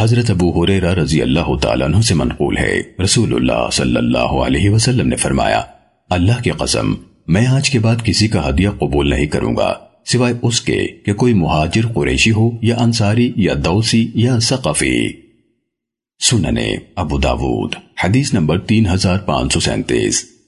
حضرت ابو حریرہ رضی اللہ تعالیٰ عنہ سے منقول ہے۔ رسول اللہ صلی اللہ علیہ وسلم نے فرمایا، اللہ کی قسم، میں آج کے بعد کسی کا ہدیہ قبول نہیں کروں گا۔ سوائے اس کے کہ کوئی مہاجر قریشی ہو یا انصاری یا دوسی یا ثقافی سننے ابو داود، حدیث نمبر تین ہزار پانچ سو سینتیس۔